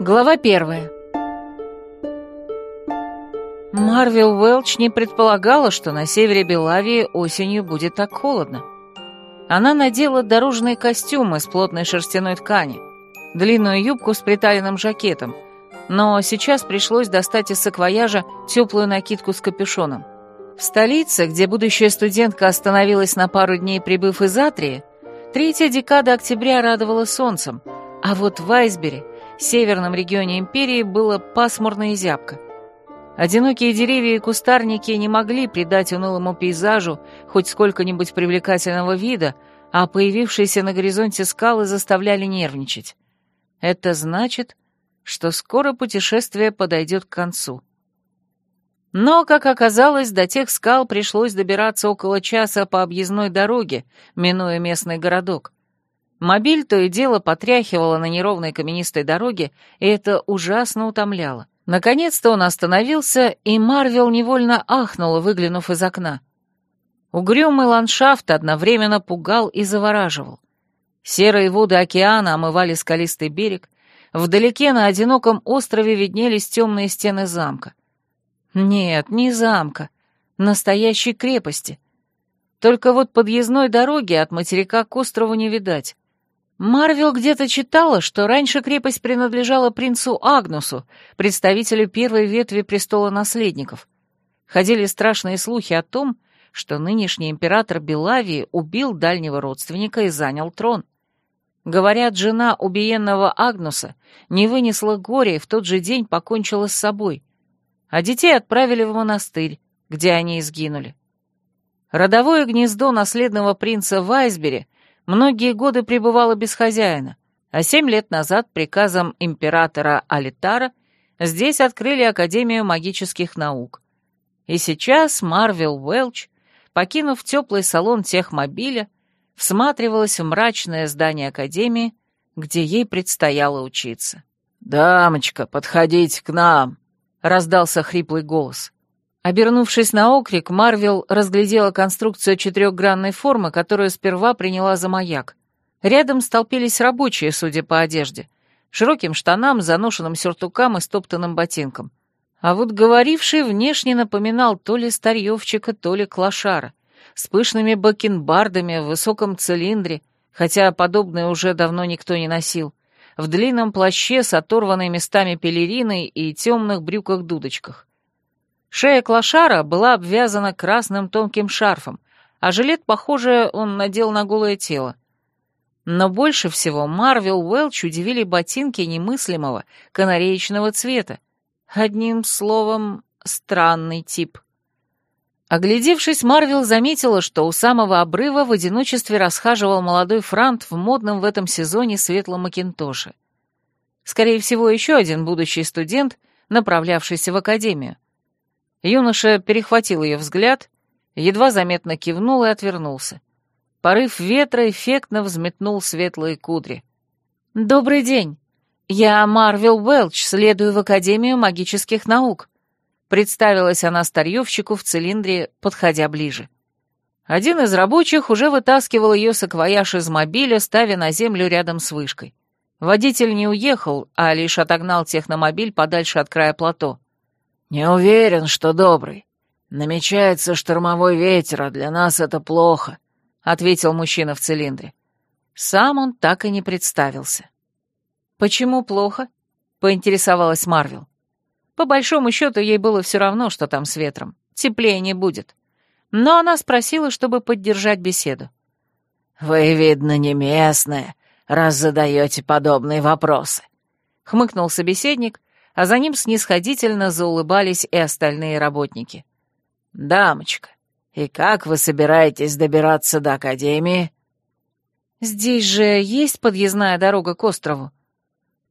Глава первая. Марвел Уэлч не предполагала, что на севере Белавии осенью будет так холодно. Она надела дорожный костюм из плотной шерстяной ткани, длинную юбку с приталенным жакетом, но сейчас пришлось достать из саквояжа теплую накидку с капюшоном. В столице, где будущая студентка остановилась на пару дней, прибыв из Атрии, третья декада октября радовала солнцем, а вот в Айсбери северном регионе империи было пасмурно и зябко. Одинокие деревья и кустарники не могли придать унылому пейзажу хоть сколько-нибудь привлекательного вида, а появившиеся на горизонте скалы заставляли нервничать. Это значит, что скоро путешествие подойдет к концу. Но, как оказалось, до тех скал пришлось добираться около часа по объездной дороге, минуя местный городок. Мобиль то и дело потряхивало на неровной каменистой дороге, и это ужасно утомляло. Наконец-то он остановился, и Марвел невольно ахнула, выглянув из окна. Угрюмый ландшафт одновременно пугал и завораживал. Серые воды океана омывали скалистый берег, вдалеке на одиноком острове виднелись темные стены замка. Нет, не замка, настоящей крепости. Только вот подъездной дороги от материка к острову не видать. Марвел где-то читала, что раньше крепость принадлежала принцу Агнусу, представителю первой ветви престола наследников. Ходили страшные слухи о том, что нынешний император Белавии убил дальнего родственника и занял трон. Говорят, жена убиенного Агнуса не вынесла горя и в тот же день покончила с собой, а детей отправили в монастырь, где они и сгинули. Родовое гнездо наследного принца в Айсбере многие годы пребывала без хозяина, а семь лет назад приказом императора Алитара здесь открыли Академию магических наук. И сейчас Марвел Уэлч, покинув теплый салон техмобиля, всматривалась в мрачное здание Академии, где ей предстояло учиться. «Дамочка, подходите к нам!» — раздался хриплый голос. Обернувшись на окрик, Марвел разглядела конструкцию четырехгранной формы, которую сперва приняла за маяк. Рядом столпились рабочие, судя по одежде, широким штанам, заношенным сюртукам и стоптанным ботинкам. А вот говоривший внешне напоминал то ли старьевчика, то ли клошара, с пышными бакенбардами в высоком цилиндре, хотя подобное уже давно никто не носил, в длинном плаще с оторванной местами пелериной и темных брюках-дудочках. Шея клошара была обвязана красным тонким шарфом, а жилет, похоже, он надел на голое тело. Но больше всего Марвел Уэлч удивили ботинки немыслимого канареечного цвета. Одним словом, странный тип. Оглядевшись, Марвел заметила, что у самого обрыва в одиночестве расхаживал молодой франт в модном в этом сезоне светлом макинтоше. Скорее всего, еще один будущий студент, направлявшийся в академию. Юноша перехватил ее взгляд, едва заметно кивнул и отвернулся. Порыв ветра эффектно взметнул светлые кудри. «Добрый день. Я Марвел Уэлч, следую в Академию магических наук», представилась она старьевщику в цилиндре, подходя ближе. Один из рабочих уже вытаскивал ее саквояж из мобиля, ставя на землю рядом с вышкой. Водитель не уехал, а лишь отогнал техномобиль подальше от края плато. «Не уверен, что добрый. Намечается штормовой ветер, а для нас это плохо», — ответил мужчина в цилиндре. Сам он так и не представился. «Почему плохо?» — поинтересовалась Марвел. По большому счету, ей было все равно, что там с ветром. Теплее не будет. Но она спросила, чтобы поддержать беседу. «Вы, видно, не местная, раз задаете подобные вопросы», — хмыкнул собеседник, а за ним снисходительно заулыбались и остальные работники. «Дамочка, и как вы собираетесь добираться до Академии?» «Здесь же есть подъездная дорога к острову?»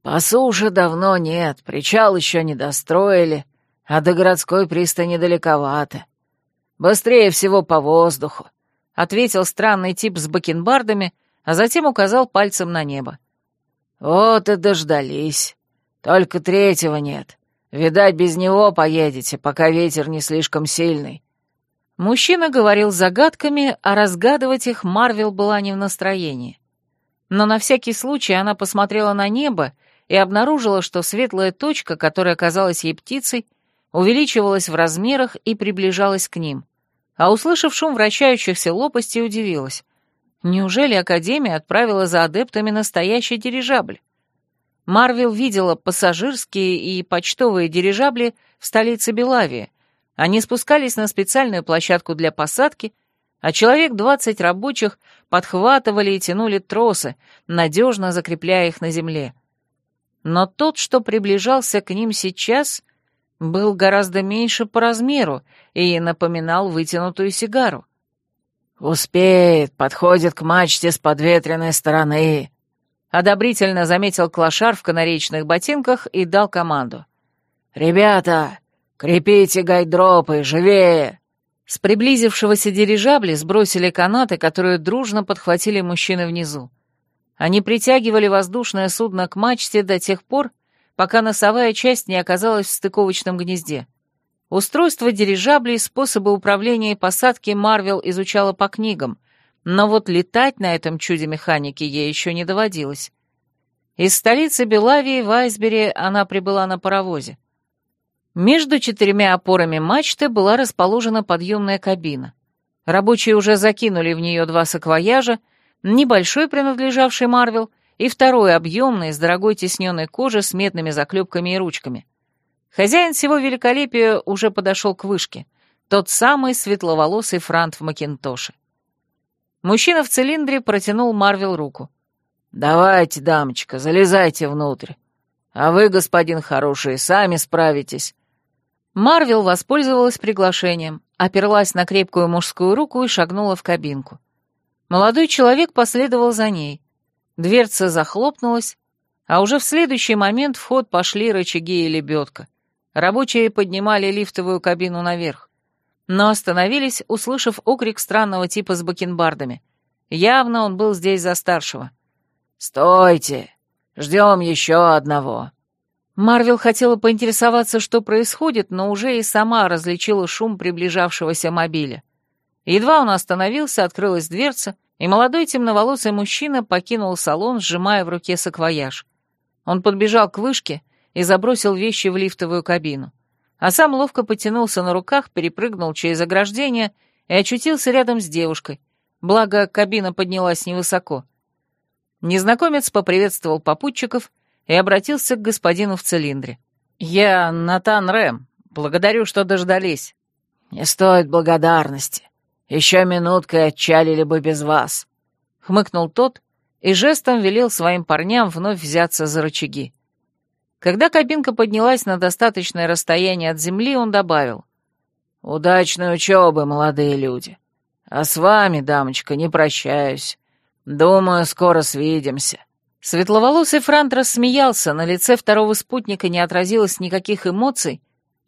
«По суше давно нет, причал еще не достроили, а до городской пристани далековато. Быстрее всего по воздуху», — ответил странный тип с бакенбардами, а затем указал пальцем на небо. «Вот и дождались. Только третьего нет. Видать, без него поедете, пока ветер не слишком сильный». Мужчина говорил загадками, а разгадывать их Марвел была не в настроении. Но на всякий случай она посмотрела на небо и обнаружила, что светлая точка, которая казалась ей птицей, увеличивалась в размерах и приближалась к ним. А услышав шум вращающихся лопастей, удивилась. Неужели Академия отправила за адептами настоящий дирижабль? Марвел видела пассажирские и почтовые дирижабли в столице Белавии. Они спускались на специальную площадку для посадки, а человек двадцать рабочих подхватывали и тянули тросы, надежно закрепляя их на земле. Но тот, что приближался к ним сейчас, был гораздо меньше по размеру и напоминал вытянутую сигару. «Успеет, подходит к мачте с подветренной стороны», — одобрительно заметил клошар в канаречных ботинках и дал команду. «Ребята, крепите гайдропы, живее!» С приблизившегося дирижабля сбросили канаты, которые дружно подхватили мужчины внизу. Они притягивали воздушное судно к мачте до тех пор, пока носовая часть не оказалась в стыковочном гнезде. Устройство дирижаблей, способы управления и посадки Марвел изучала по книгам, но вот летать на этом чуде механики ей еще не доводилось. Из столицы Белавии в Айсбере она прибыла на паровозе. Между четырьмя опорами мачты была расположена подъемная кабина. Рабочие уже закинули в нее два саквояжа, небольшой, принадлежавший Марвел, и второй объемный, с дорогой тесненной кожи с медными заклепками и ручками. Хозяин всего великолепия уже подошел к вышке, тот самый светловолосый франт в Макинтоше. Мужчина в цилиндре протянул Марвел руку. «Давайте, дамочка, залезайте внутрь. А вы, господин хороший, сами справитесь». Марвел воспользовалась приглашением, оперлась на крепкую мужскую руку и шагнула в кабинку. Молодой человек последовал за ней. Дверца захлопнулась, а уже в следующий момент в ход пошли рычаги и лебедка — Рабочие поднимали лифтовую кабину наверх, но остановились, услышав окрик странного типа с бакенбардами. Явно он был здесь за старшего. «Стойте! Ждем еще одного!» Марвел хотела поинтересоваться, что происходит, но уже и сама различила шум приближавшегося мобиля. Едва он остановился, открылась дверца, и молодой темноволосый мужчина покинул салон, сжимая в руке саквояж. Он подбежал к вышке и забросил вещи в лифтовую кабину. А сам ловко потянулся на руках, перепрыгнул через ограждение и очутился рядом с девушкой, благо кабина поднялась невысоко. Незнакомец поприветствовал попутчиков и обратился к господину в цилиндре. «Я Натан Рэм. Благодарю, что дождались». «Не стоит благодарности. Еще минуткой отчалили бы без вас», — хмыкнул тот и жестом велел своим парням вновь взяться за рычаги. Когда кабинка поднялась на достаточное расстояние от земли, он добавил. «Удачной учебы, молодые люди. А с вами, дамочка, не прощаюсь. Думаю, скоро свидимся». Светловолосый Франт рассмеялся, на лице второго спутника не отразилось никаких эмоций,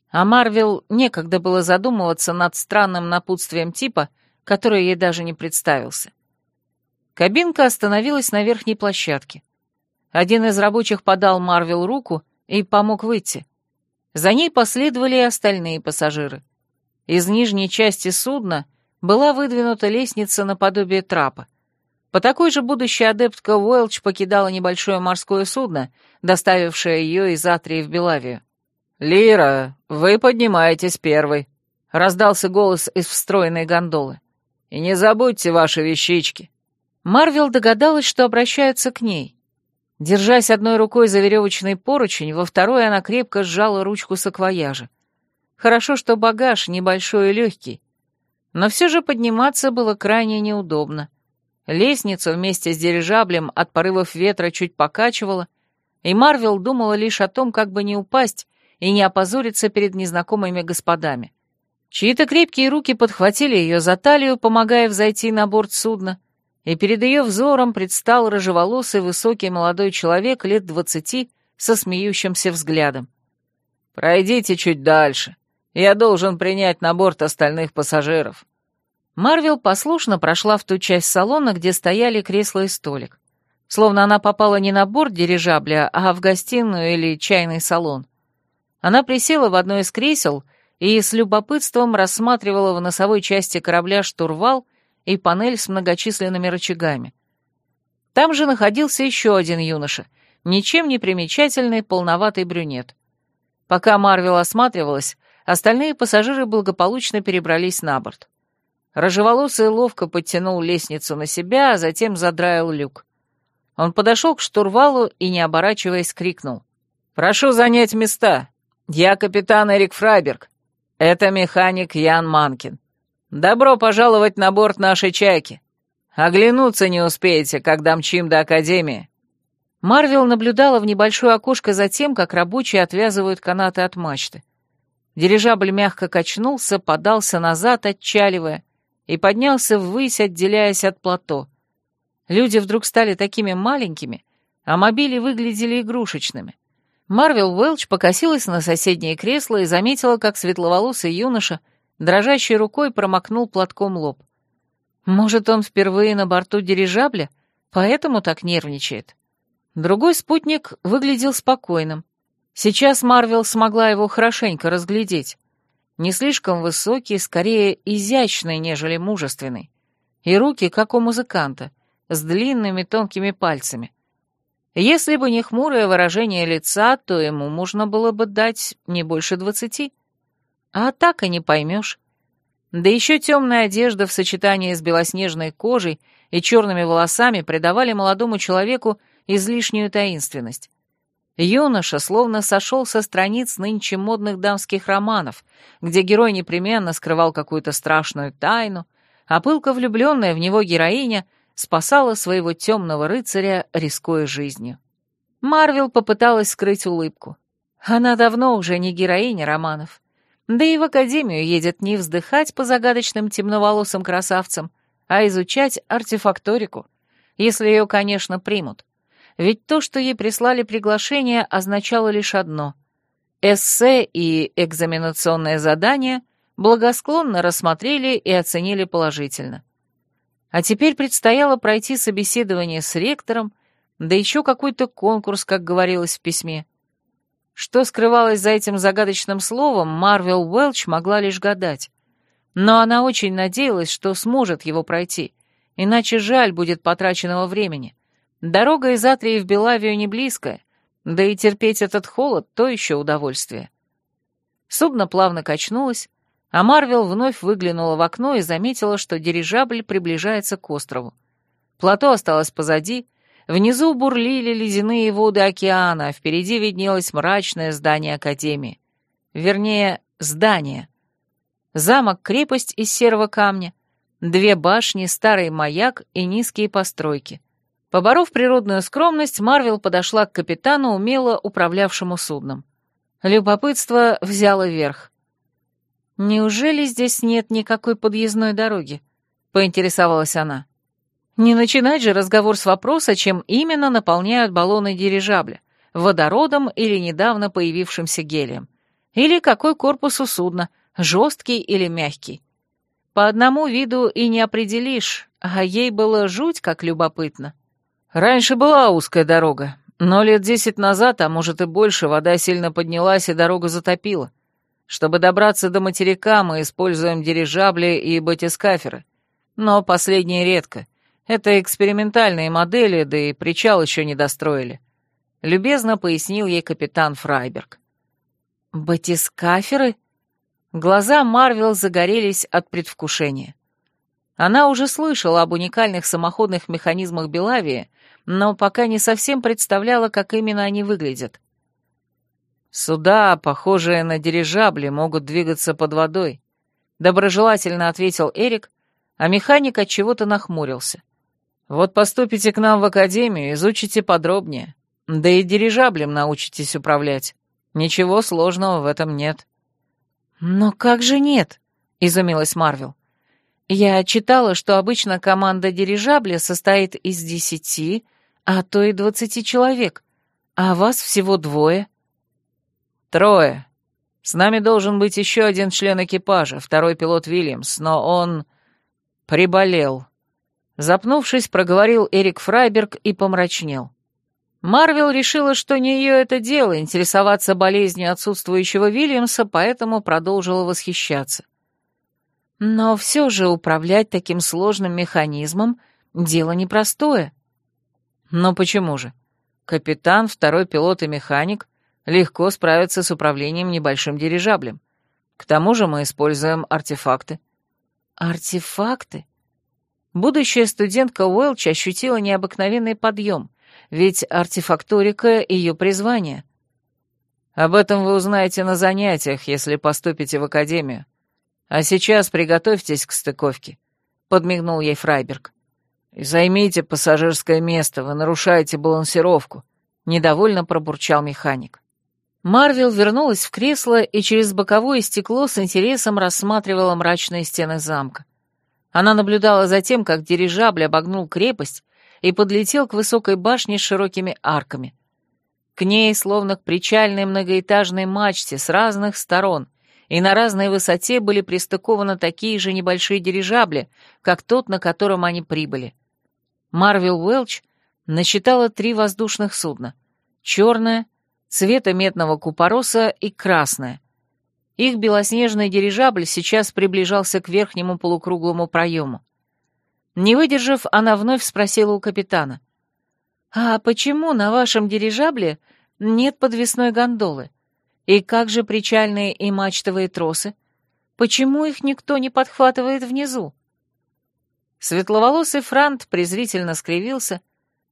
а Марвел некогда было задумываться над странным напутствием типа, который ей даже не представился. Кабинка остановилась на верхней площадке. Один из рабочих подал Марвел руку и помог выйти. За ней последовали и остальные пассажиры. Из нижней части судна была выдвинута лестница наподобие трапа. По такой же будущая адептка Уэлч покидала небольшое морское судно, доставившее ее из Атрии в Белавию. «Лира, вы поднимаетесь первой», — раздался голос из встроенной гондолы. «И не забудьте ваши вещички». Марвел догадалась, что обращаются к ней. Держась одной рукой за веревочный поручень, во второй она крепко сжала ручку саквояжа. Хорошо, что багаж небольшой и легкий. Но все же подниматься было крайне неудобно. Лестницу вместе с дирижаблем от порывов ветра чуть покачивала, и Марвел думала лишь о том, как бы не упасть и не опозориться перед незнакомыми господами. Чьи-то крепкие руки подхватили ее за талию, помогая взойти на борт судна — и перед ее взором предстал рыжеволосый высокий молодой человек лет двадцати со смеющимся взглядом. «Пройдите чуть дальше. Я должен принять на борт остальных пассажиров». Марвел послушно прошла в ту часть салона, где стояли кресло и столик. Словно она попала не на борт дирижабля, а в гостиную или чайный салон. Она присела в одно из кресел и с любопытством рассматривала в носовой части корабля штурвал и панель с многочисленными рычагами. Там же находился еще один юноша, ничем не примечательный полноватый брюнет. Пока Марвел осматривалась, остальные пассажиры благополучно перебрались на борт. Рожеволосый ловко подтянул лестницу на себя, а затем задраил люк. Он подошел к штурвалу и, не оборачиваясь, крикнул. «Прошу занять места. Я капитан Эрик Фрайберг. Это механик Ян Манкин. Добро пожаловать на борт нашей чайки. Оглянуться не успеете, когда мчим до Академии». Марвел наблюдала в небольшое окошко за тем, как рабочие отвязывают канаты от мачты. Дирижабль мягко качнулся, подался назад, отчаливая, и поднялся ввысь, отделяясь от плато. Люди вдруг стали такими маленькими, а мобили выглядели игрушечными. Марвел Уэлч покосилась на соседнее кресло и заметила, как светловолосый юноша дрожащей рукой промокнул платком лоб. Может, он впервые на борту дирижабля, поэтому так нервничает. Другой спутник выглядел спокойным. Сейчас Марвел смогла его хорошенько разглядеть. Не слишком высокий, скорее изящный, нежели мужественный. И руки, как у музыканта, с длинными тонкими пальцами. Если бы не хмурое выражение лица, то ему можно было бы дать не больше двадцати. А так и не поймешь. Да еще темная одежда в сочетании с белоснежной кожей и черными волосами придавали молодому человеку излишнюю таинственность. Юноша словно сошел со страниц нынче модных дамских романов, где герой непременно скрывал какую-то страшную тайну, а пылко влюбленная в него героиня — спасала своего темного рыцаря, рискуя жизнью. Марвел попыталась скрыть улыбку. Она давно уже не героиня романов. Да и в академию едет не вздыхать по загадочным темноволосым красавцам, а изучать артефакторику, если ее, конечно, примут. Ведь то, что ей прислали приглашение, означало лишь одно. Эссе и экзаменационное задание благосклонно рассмотрели и оценили положительно. А теперь предстояло пройти собеседование с ректором, да еще какой-то конкурс, как говорилось в письме. Что скрывалось за этим загадочным словом, Марвел Уэлч могла лишь гадать. Но она очень надеялась, что сможет его пройти, иначе жаль будет потраченного времени. Дорога из Атрии в Белавию не близкая, да и терпеть этот холод — то еще удовольствие. Судно плавно качнулось, а Марвел вновь выглянула в окно и заметила, что дирижабль приближается к острову. Плато осталось позади, внизу бурлили ледяные воды океана, а впереди виднелось мрачное здание Академии. Вернее, здание. Замок-крепость из серого камня, две башни, старый маяк и низкие постройки. Поборов природную скромность, Марвел подошла к капитану, умело управлявшему судном. Любопытство взяло верх. «Неужели здесь нет никакой подъездной дороги?» — поинтересовалась она. «Не начинать же разговор с вопроса, чем именно наполняют баллоны дирижабля — водородом или недавно появившимся гелием. Или какой корпус у судна, жесткий или мягкий. По одному виду и не определишь, а ей было жуть как любопытно. Раньше была узкая дорога, но лет десять назад, а может и больше, вода сильно поднялась и дорогу затопила. Чтобы добраться до материка, мы используем дирижабли и батискаферы. Но последние редко. Это экспериментальные модели, да и причал еще не достроили. Любезно пояснил ей капитан Фрайберг. «Батискаферы?» Глаза Марвел загорелись от предвкушения. Она уже слышала об уникальных самоходных механизмах Белавии, но пока не совсем представляла, как именно они выглядят. «Суда, похожие на дирижабли, могут двигаться под водой», — доброжелательно ответил Эрик, а механик от чего-то нахмурился. «Вот поступите к нам в академию, изучите подробнее. Да и дирижаблем научитесь управлять. Ничего сложного в этом нет». «Но как же нет?» — изумилась Марвел. «Я читала, что обычно команда дирижабля состоит из десяти, а то и двадцати человек, а вас всего двое». «Трое. С нами должен быть еще один член экипажа, второй пилот Вильямс, но он... приболел». Запнувшись, проговорил Эрик Фрайберг и помрачнел. Марвел решила, что не ее это дело интересоваться болезнью отсутствующего Вильямса, поэтому продолжила восхищаться. Но все же управлять таким сложным механизмом — дело непростое. Но почему же? Капитан, второй пилот и механик легко справятся с управлением небольшим дирижаблем. К тому же мы используем артефакты». «Артефакты?» Будущая студентка Уэлч ощутила необыкновенный подъем, ведь артефакторика — ее призвание. Об этом вы узнаете на занятиях, если поступите в академию. А сейчас приготовьтесь к стыковке», — подмигнул ей Фрайберг. «И займите пассажирское место, вы нарушаете балансировку», — недовольно пробурчал механик. Марвел вернулась в кресло и через боковое стекло с интересом рассматривала мрачные стены замка. Она наблюдала за тем, как дирижабль обогнул крепость и подлетел к высокой башне с широкими арками. К ней, словно к причальной многоэтажной мачте с разных сторон, и на разной высоте были пристыкованы такие же небольшие дирижабли, как тот, на котором они прибыли. Марвел Уэлч насчитала три воздушных судна — черное, цвета медного купороса и красное. Их белоснежный дирижабль сейчас приближался к верхнему полукруглому проему. Не выдержав, она вновь спросила у капитана. «А почему на вашем дирижабле нет подвесной гондолы? И как же причальные и мачтовые тросы? Почему их никто не подхватывает внизу?» Светловолосый Франт презрительно скривился,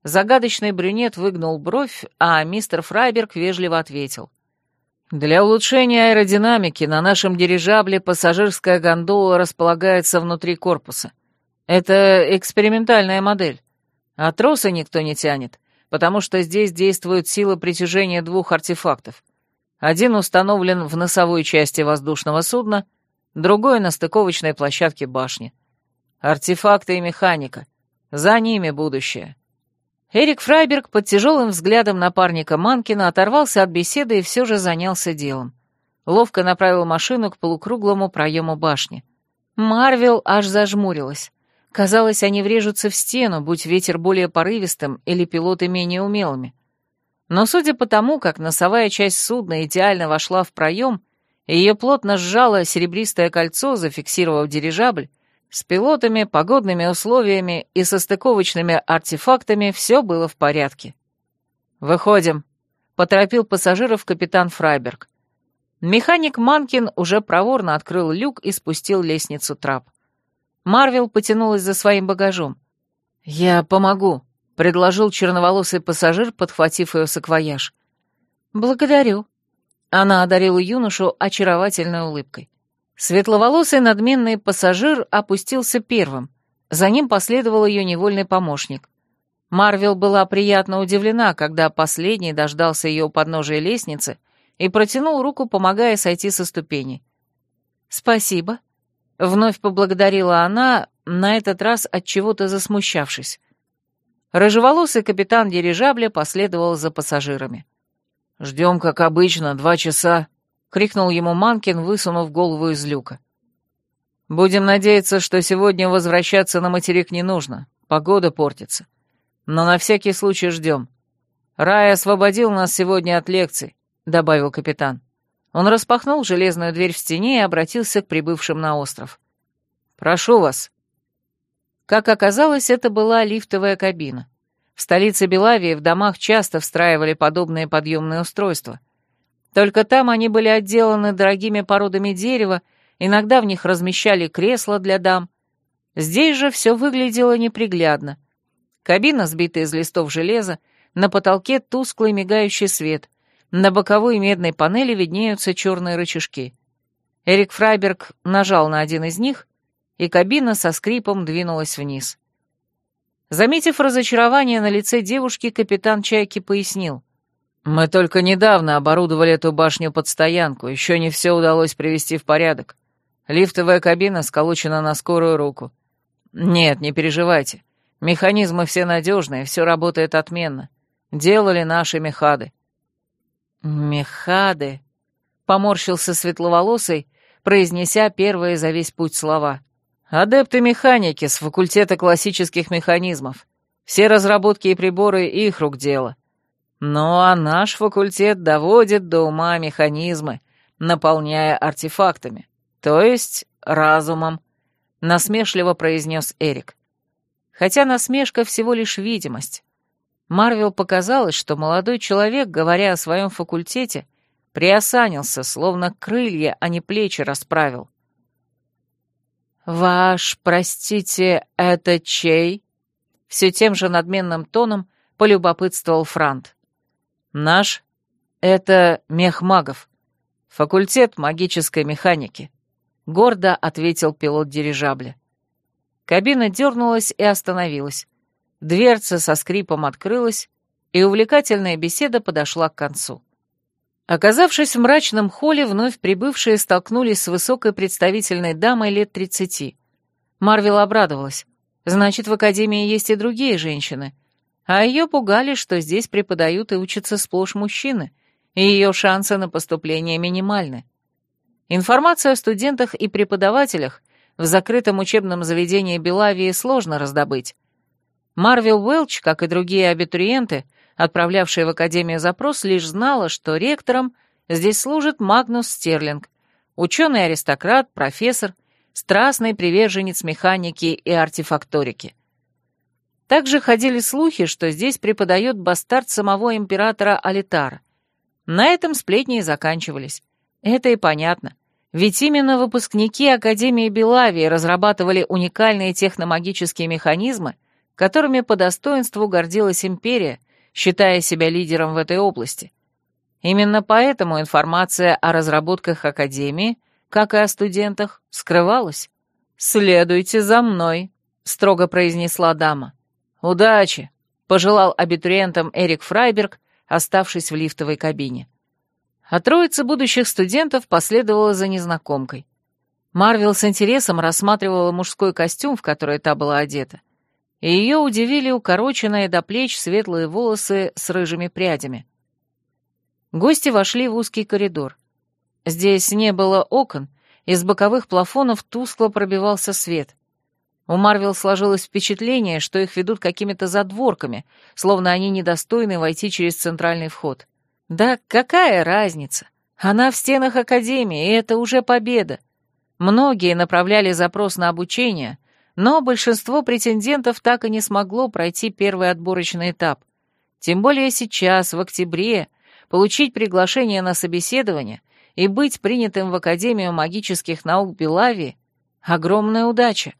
загадочный брюнет выгнул бровь, а мистер Фрайберг вежливо ответил. «Для улучшения аэродинамики на нашем дирижабле пассажирская гондола располагается внутри корпуса. Это экспериментальная модель. А тросы никто не тянет, потому что здесь действует сила притяжения двух артефактов. Один установлен в носовой части воздушного судна, другой на стыковочной площадке башни. Артефакты и механика. За ними будущее. Эрик Фрайберг под тяжелым взглядом напарника Манкина оторвался от беседы и все же занялся делом. Ловко направил машину к полукруглому проему башни. Марвел аж зажмурилась. Казалось, они врежутся в стену, будь ветер более порывистым или пилоты менее умелыми. Но судя по тому, как носовая часть судна идеально вошла в проем, и ее плотно сжало серебристое кольцо, зафиксировав дирижабль, с пилотами, погодными условиями и состыковочными артефактами все было в порядке. «Выходим», — поторопил пассажиров капитан Фрайберг. Механик Манкин уже проворно открыл люк и спустил лестницу трап. Марвел потянулась за своим багажом. «Я помогу», — предложил черноволосый пассажир, подхватив ее саквояж. «Благодарю». Она одарила юношу очаровательной улыбкой. Светловолосый надменный пассажир опустился первым. За ним последовал ее невольный помощник. Марвел была приятно удивлена, когда последний дождался ее у подножия лестницы и протянул руку, помогая сойти со ступеней. «Спасибо», Вновь поблагодарила она, на этот раз от чего-то засмущавшись. Рыжеволосый капитан дирижабля последовал за пассажирами. «Ждем, как обычно, два часа», — крикнул ему Манкин, высунув голову из люка. «Будем надеяться, что сегодня возвращаться на материк не нужно, погода портится. Но на всякий случай ждем. Рай освободил нас сегодня от лекций», — добавил капитан. Он распахнул железную дверь в стене и обратился к прибывшим на остров. «Прошу вас». Как оказалось, это была лифтовая кабина. В столице Белавии в домах часто встраивали подобные подъемные устройства. Только там они были отделаны дорогими породами дерева, иногда в них размещали кресла для дам. Здесь же все выглядело неприглядно. Кабина, сбита из листов железа, на потолке тусклый мигающий свет — на боковой медной панели виднеются черные рычажки. Эрик Фрайберг нажал на один из них, и кабина со скрипом двинулась вниз. Заметив разочарование на лице девушки, капитан Чайки пояснил. «Мы только недавно оборудовали эту башню под стоянку, еще не все удалось привести в порядок. Лифтовая кабина сколочена на скорую руку. Нет, не переживайте. Механизмы все надежные, все работает отменно. Делали наши мехады. «Мехады», — поморщился светловолосый, произнеся первые за весь путь слова. «Адепты механики с факультета классических механизмов. Все разработки и приборы их рук дело. Ну а наш факультет доводит до ума механизмы, наполняя артефактами, то есть разумом», — насмешливо произнес Эрик. Хотя насмешка всего лишь видимость. Марвел показалось, что молодой человек, говоря о своем факультете, приосанился, словно крылья, а не плечи расправил. «Ваш, простите, это чей?» Все тем же надменным тоном полюбопытствовал Франт. «Наш — это мех магов, факультет магической механики», — гордо ответил пилот дирижабля. Кабина дернулась и остановилась. Дверца со скрипом открылась, и увлекательная беседа подошла к концу. Оказавшись в мрачном холле, вновь прибывшие столкнулись с высокой представительной дамой лет тридцати. Марвел обрадовалась. Значит, в академии есть и другие женщины. А ее пугали, что здесь преподают и учатся сплошь мужчины, и ее шансы на поступление минимальны. Информацию о студентах и преподавателях в закрытом учебном заведении Белавии сложно раздобыть. Марвел Уэлч, как и другие абитуриенты, отправлявшая в Академию запрос, лишь знала, что ректором здесь служит Магнус Стерлинг, ученый-аристократ, профессор, страстный приверженец механики и артефакторики. Также ходили слухи, что здесь преподает бастард самого императора Алитара. На этом сплетни и заканчивались. Это и понятно. Ведь именно выпускники Академии Белавии разрабатывали уникальные техномагические механизмы, которыми по достоинству гордилась империя, считая себя лидером в этой области. Именно поэтому информация о разработках Академии, как и о студентах, скрывалась. «Следуйте за мной», — строго произнесла дама. «Удачи», — пожелал абитуриентам Эрик Фрайберг, оставшись в лифтовой кабине. А троица будущих студентов последовала за незнакомкой. Марвел с интересом рассматривала мужской костюм, в который та была одета и ее удивили укороченные до плеч светлые волосы с рыжими прядями. Гости вошли в узкий коридор. Здесь не было окон, из боковых плафонов тускло пробивался свет. У Марвел сложилось впечатление, что их ведут какими-то задворками, словно они недостойны войти через центральный вход. Да какая разница? Она в стенах Академии, и это уже победа. Многие направляли запрос на обучение — но большинство претендентов так и не смогло пройти первый отборочный этап. Тем более сейчас, в октябре, получить приглашение на собеседование и быть принятым в Академию магических наук Белавии — огромная удача.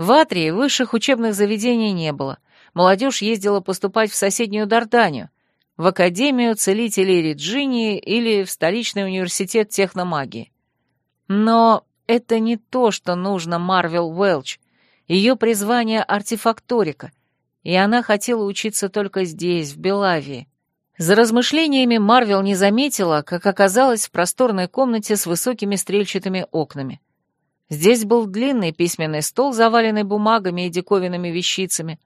В Атрии высших учебных заведений не было. Молодежь ездила поступать в соседнюю Дарданию, в Академию целителей Реджинии или в столичный университет техномагии. Но это не то, что нужно Марвел Уэлч. Ее призвание — артефакторика, и она хотела учиться только здесь, в Белавии. За размышлениями Марвел не заметила, как оказалась в просторной комнате с высокими стрельчатыми окнами. Здесь был длинный письменный стол, заваленный бумагами и диковинными вещицами.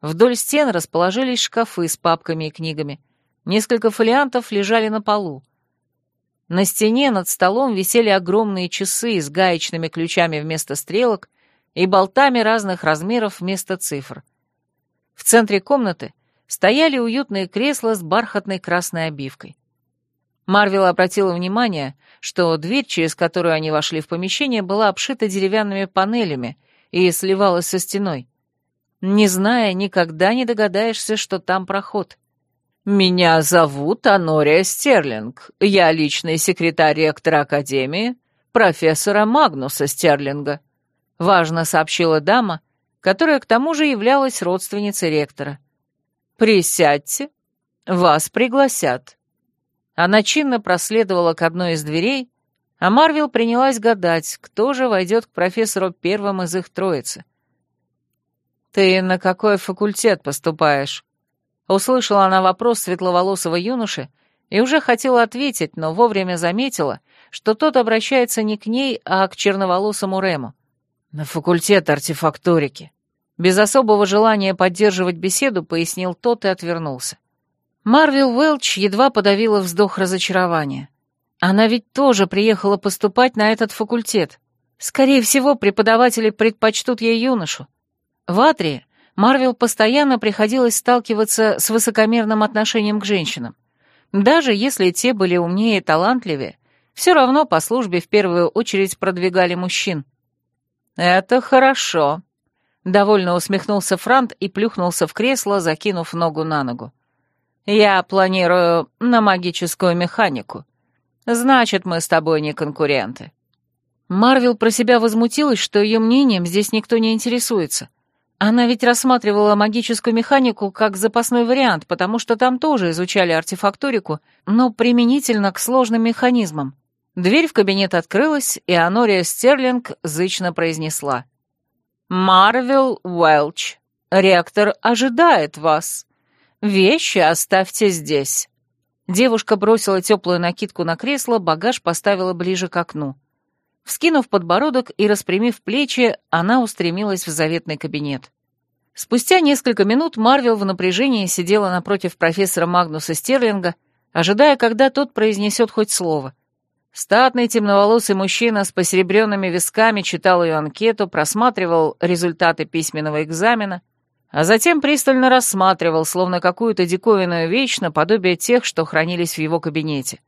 Вдоль стен расположились шкафы с папками и книгами. Несколько фолиантов лежали на полу. На стене над столом висели огромные часы с гаечными ключами вместо стрелок и болтами разных размеров вместо цифр. В центре комнаты стояли уютные кресла с бархатной красной обивкой. Марвел обратила внимание, что дверь, через которую они вошли в помещение, была обшита деревянными панелями и сливалась со стеной. Не зная, никогда не догадаешься, что там проход. «Меня зовут Анория Стерлинг. Я личный секретарь ректора Академии, профессора Магнуса Стерлинга», — важно сообщила дама, которая к тому же являлась родственницей ректора. «Присядьте, вас пригласят». Она чинно проследовала к одной из дверей, а Марвел принялась гадать, кто же войдет к профессору первым из их троицы. «Ты на какой факультет поступаешь?» Услышала она вопрос светловолосого юноши и уже хотела ответить, но вовремя заметила, что тот обращается не к ней, а к черноволосому Рему. «На факультет артефакторики». Без особого желания поддерживать беседу, пояснил тот и отвернулся. Марвел Уэлч едва подавила вздох разочарования. Она ведь тоже приехала поступать на этот факультет. Скорее всего, преподаватели предпочтут ей юношу. В Атрии Марвел постоянно приходилось сталкиваться с высокомерным отношением к женщинам. Даже если те были умнее и талантливее, все равно по службе в первую очередь продвигали мужчин. «Это хорошо», Довольно усмехнулся Франт и плюхнулся в кресло, закинув ногу на ногу. «Я планирую на магическую механику. Значит, мы с тобой не конкуренты». Марвел про себя возмутилась, что ее мнением здесь никто не интересуется. Она ведь рассматривала магическую механику как запасной вариант, потому что там тоже изучали артефакторику, но применительно к сложным механизмам. Дверь в кабинет открылась, и Анория Стерлинг зычно произнесла. «Марвел Уэлч, ректор ожидает вас. Вещи оставьте здесь». Девушка бросила теплую накидку на кресло, багаж поставила ближе к окну. Вскинув подбородок и распрямив плечи, она устремилась в заветный кабинет. Спустя несколько минут Марвел в напряжении сидела напротив профессора Магнуса Стерлинга, ожидая, когда тот произнесет хоть слово. Статный темноволосый мужчина с посеребренными висками читал ее анкету, просматривал результаты письменного экзамена, а затем пристально рассматривал, словно какую-то диковинную вещь наподобие тех, что хранились в его кабинете.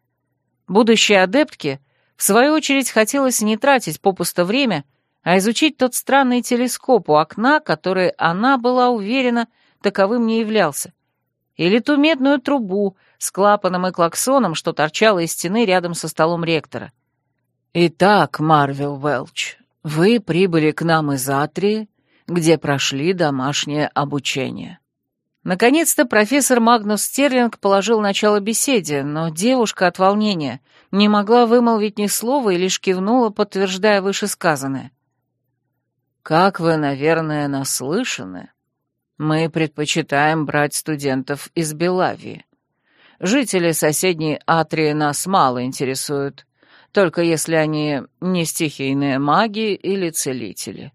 Будущей адептке, в свою очередь, хотелось не тратить попусто время, а изучить тот странный телескоп у окна, который она была уверена таковым не являлся, или ту медную трубу, с клапаном и клаксоном, что торчало из стены рядом со столом ректора. «Итак, Марвел Уэлч, вы прибыли к нам из Атрии, где прошли домашнее обучение». Наконец-то профессор Магнус Стерлинг положил начало беседе, но девушка от волнения не могла вымолвить ни слова и лишь кивнула, подтверждая вышесказанное. «Как вы, наверное, наслышаны, мы предпочитаем брать студентов из Белавии. Жители соседней Атрии нас мало интересуют, только если они не стихийные маги или целители.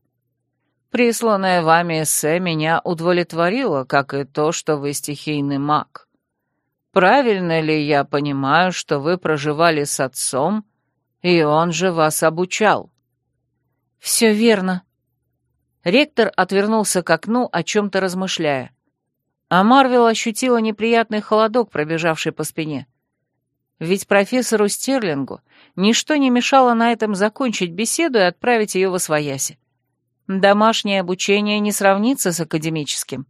Присланное вами эссе меня удовлетворило, как и то, что вы стихийный маг. Правильно ли я понимаю, что вы проживали с отцом, и он же вас обучал? Все верно. Ректор отвернулся к окну, о чем-то размышляя а Марвел ощутила неприятный холодок, пробежавший по спине. Ведь профессору Стерлингу ничто не мешало на этом закончить беседу и отправить ее в освояси. Домашнее обучение не сравнится с академическим.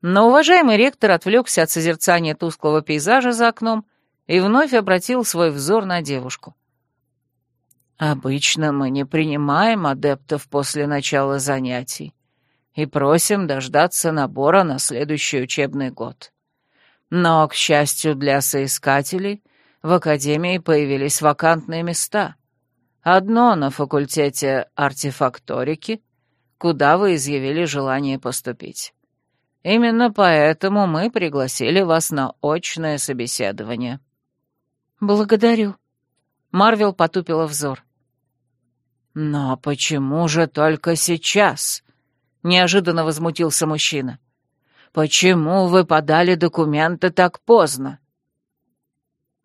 Но уважаемый ректор отвлекся от созерцания тусклого пейзажа за окном и вновь обратил свой взор на девушку. «Обычно мы не принимаем адептов после начала занятий», и просим дождаться набора на следующий учебный год. Но, к счастью для соискателей, в Академии появились вакантные места. Одно на факультете артефакторики, куда вы изъявили желание поступить. Именно поэтому мы пригласили вас на очное собеседование». «Благодарю». Марвел потупила взор. «Но почему же только сейчас?» — неожиданно возмутился мужчина. «Почему вы подали документы так поздно?»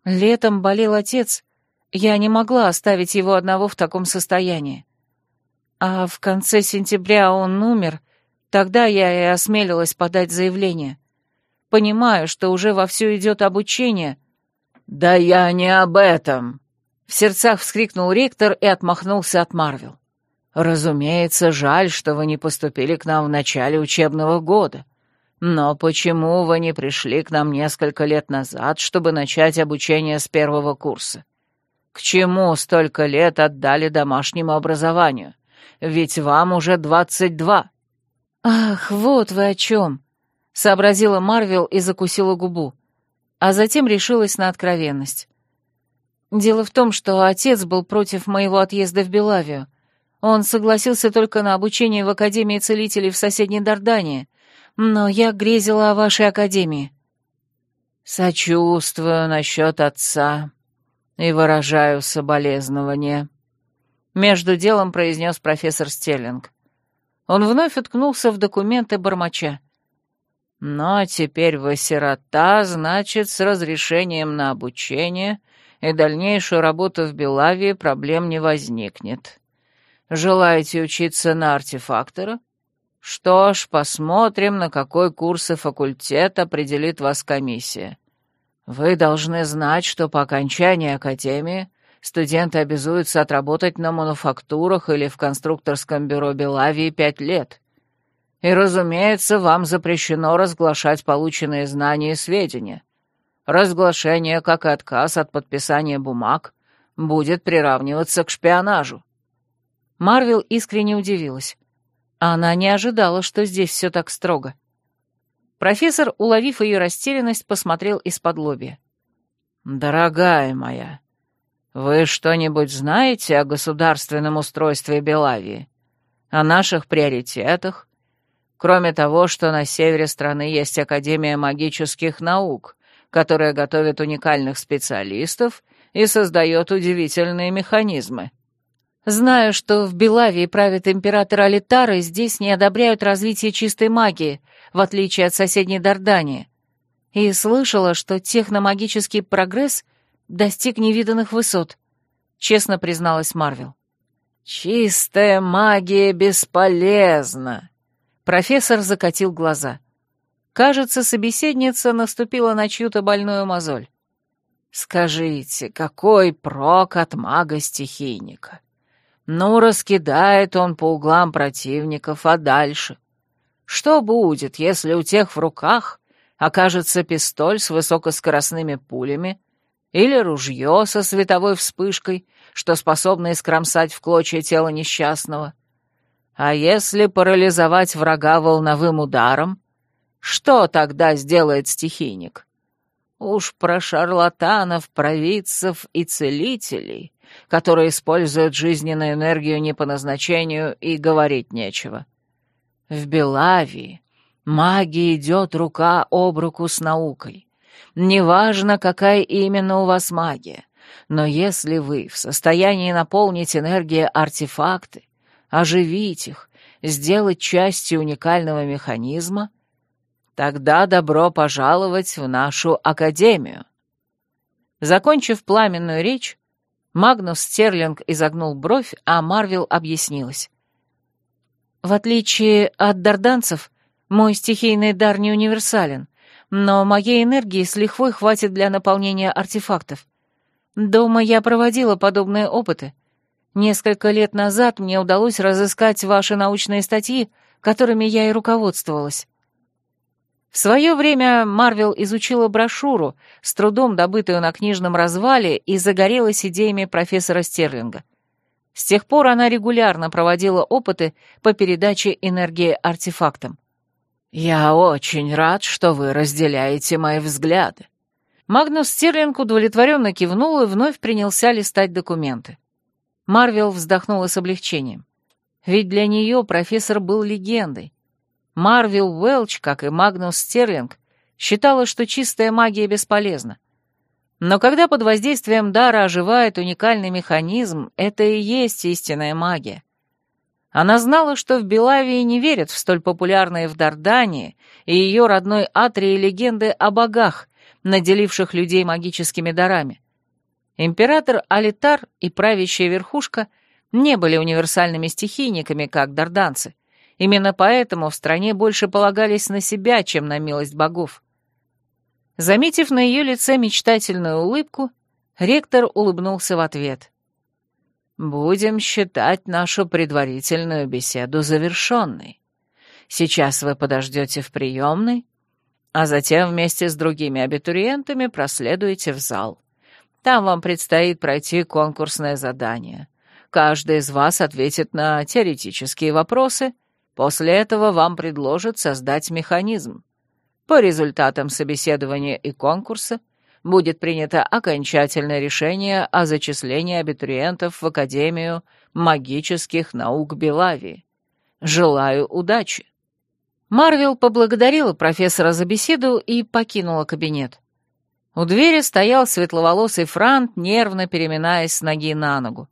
Летом болел отец. Я не могла оставить его одного в таком состоянии. А в конце сентября он умер, тогда я и осмелилась подать заявление. Понимаю, что уже вовсю идет обучение. «Да я не об этом!» В сердцах вскрикнул ректор и отмахнулся от Марвел. Разумеется, жаль, что вы не поступили к нам в начале учебного года. Но почему вы не пришли к нам несколько лет назад, чтобы начать обучение с первого курса? К чему столько лет отдали домашнему образованию? Ведь вам уже двадцать два. Ах, вот вы о чем, сообразила Марвел и закусила губу, а затем решилась на откровенность. Дело в том, что отец был против моего отъезда в Белавию, он согласился только на обучение в Академии Целителей в соседней Дардании, но я грезила о вашей Академии». «Сочувствую насчет отца и выражаю соболезнование», — между делом произнес профессор Стеллинг. Он вновь уткнулся в документы бормоча. «Но теперь вы сирота, значит, с разрешением на обучение и дальнейшую работу в Белавии проблем не возникнет. Желаете учиться на артефактора? Что ж, посмотрим, на какой курс и факультет определит вас комиссия. Вы должны знать, что по окончании академии студенты обязуются отработать на мануфактурах или в конструкторском бюро Белавии пять лет. И, разумеется, вам запрещено разглашать полученные знания и сведения. Разглашение, как и отказ от подписания бумаг, будет приравниваться к шпионажу. Марвел искренне удивилась. Она не ожидала, что здесь все так строго. Профессор, уловив ее растерянность, посмотрел из-под лобья. «Дорогая моя, вы что-нибудь знаете о государственном устройстве Белавии? О наших приоритетах? Кроме того, что на севере страны есть Академия магических наук, которая готовит уникальных специалистов и создает удивительные механизмы. Знаю, что в Белавии правит император Алитар, и здесь не одобряют развитие чистой магии, в отличие от соседней Дардании. И слышала, что техномагический прогресс достиг невиданных высот, честно призналась Марвел. «Чистая магия бесполезна!» Профессор закатил глаза. Кажется, собеседница наступила на чью-то больную мозоль. «Скажите, какой прок от мага-стихийника? Ну, раскидает он по углам противников, а дальше? Что будет, если у тех в руках окажется пистоль с высокоскоростными пулями или ружье со световой вспышкой, что способно искромсать в клочья тело несчастного? А если парализовать врага волновым ударом, что тогда сделает стихийник? Уж про шарлатанов, провидцев и целителей которые используют жизненную энергию не по назначению, и говорить нечего. В Белавии магия идет рука об руку с наукой. Неважно, какая именно у вас магия, но если вы в состоянии наполнить энергией артефакты, оживить их, сделать частью уникального механизма, тогда добро пожаловать в нашу академию. Закончив пламенную речь, Магнус Стерлинг изогнул бровь, а Марвел объяснилась. «В отличие от дарданцев, мой стихийный дар не универсален, но моей энергии с лихвой хватит для наполнения артефактов. Дома я проводила подобные опыты. Несколько лет назад мне удалось разыскать ваши научные статьи, которыми я и руководствовалась. В свое время Марвел изучила брошюру, с трудом добытую на книжном развале, и загорелась идеями профессора Стерлинга. С тех пор она регулярно проводила опыты по передаче энергии артефактам. «Я очень рад, что вы разделяете мои взгляды». Магнус Стерлинг удовлетворенно кивнул и вновь принялся листать документы. Марвел вздохнула с облегчением. Ведь для нее профессор был легендой. Марвел Уэлч, как и Магнус Стерлинг, считала, что чистая магия бесполезна. Но когда под воздействием дара оживает уникальный механизм, это и есть истинная магия. Она знала, что в Белавии не верят в столь популярные в Дардании и ее родной Атрии легенды о богах, наделивших людей магическими дарами. Император Алитар и правящая верхушка не были универсальными стихийниками, как дарданцы — Именно поэтому в стране больше полагались на себя, чем на милость богов. Заметив на ее лице мечтательную улыбку, ректор улыбнулся в ответ. «Будем считать нашу предварительную беседу завершенной. Сейчас вы подождете в приемной, а затем вместе с другими абитуриентами проследуете в зал. Там вам предстоит пройти конкурсное задание. Каждый из вас ответит на теоретические вопросы — После этого вам предложат создать механизм. По результатам собеседования и конкурса будет принято окончательное решение о зачислении абитуриентов в Академию магических наук Белавии. Желаю удачи. Марвел поблагодарила профессора за беседу и покинула кабинет. У двери стоял светловолосый Франт, нервно переминаясь с ноги на ногу.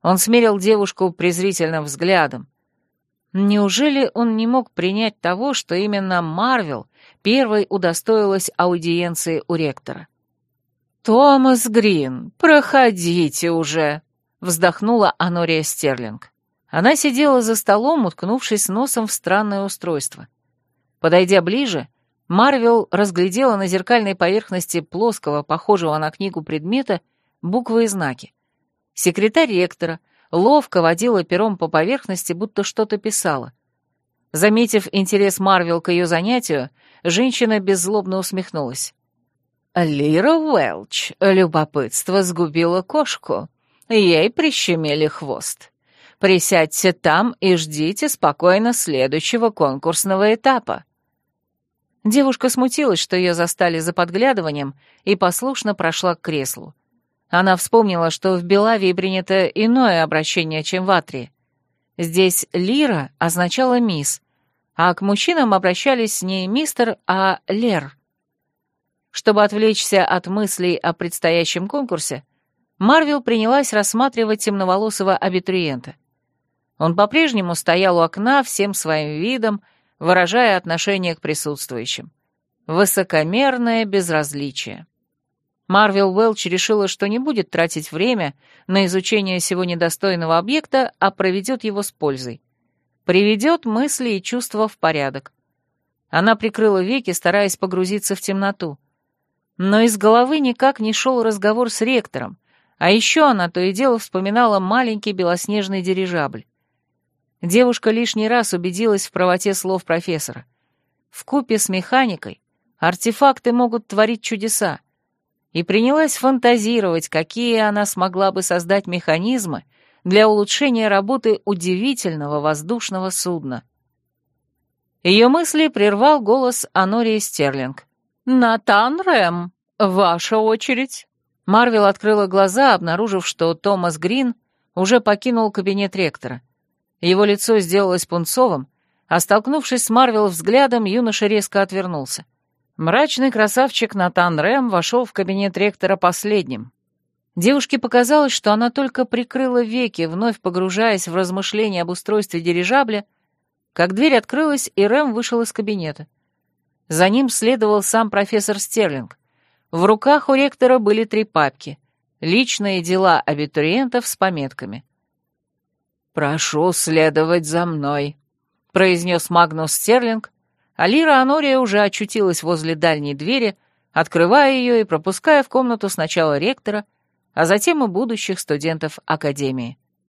Он смерил девушку презрительным взглядом. Неужели он не мог принять того, что именно Марвел первой удостоилась аудиенции у ректора? «Томас Грин, проходите уже!» — вздохнула Анория Стерлинг. Она сидела за столом, уткнувшись носом в странное устройство. Подойдя ближе, Марвел разглядела на зеркальной поверхности плоского, похожего на книгу предмета, буквы и знаки. Секретарь ректора ловко водила пером по поверхности, будто что-то писала. Заметив интерес Марвел к ее занятию, женщина беззлобно усмехнулась. «Лира Уэлч, любопытство сгубило кошку. Ей прищемили хвост. Присядьте там и ждите спокойно следующего конкурсного этапа». Девушка смутилась, что ее застали за подглядыванием, и послушно прошла к креслу. Она вспомнила, что в Белавии принято иное обращение, чем в Атрии. Здесь «лира» означала «мисс», а к мужчинам обращались не мистер, а Лер. Чтобы отвлечься от мыслей о предстоящем конкурсе, Марвел принялась рассматривать темноволосого абитуриента. Он по-прежнему стоял у окна всем своим видом, выражая отношение к присутствующим. Высокомерное безразличие. Марвел Уэлч решила, что не будет тратить время на изучение сего недостойного объекта, а проведет его с пользой. Приведет мысли и чувства в порядок. Она прикрыла веки, стараясь погрузиться в темноту. Но из головы никак не шел разговор с ректором, а еще она то и дело вспоминала маленький белоснежный дирижабль. Девушка лишний раз убедилась в правоте слов профессора. В купе с механикой артефакты могут творить чудеса, и принялась фантазировать, какие она смогла бы создать механизмы для улучшения работы удивительного воздушного судна. Ее мысли прервал голос Анории Стерлинг. «Натан Рэм, ваша очередь». Марвел открыла глаза, обнаружив, что Томас Грин уже покинул кабинет ректора. Его лицо сделалось пунцовым, а столкнувшись с Марвел взглядом, юноша резко отвернулся. Мрачный красавчик Натан Рэм вошел в кабинет ректора последним. Девушке показалось, что она только прикрыла веки, вновь погружаясь в размышления об устройстве дирижабля, как дверь открылась, и Рэм вышел из кабинета. За ним следовал сам профессор Стерлинг. В руках у ректора были три папки — личные дела абитуриентов с пометками — «Прошу следовать за мной», — произнес Магнус Стерлинг, а Лира Анория уже очутилась возле дальней двери, открывая ее и пропуская в комнату сначала ректора, а затем и будущих студентов Академии.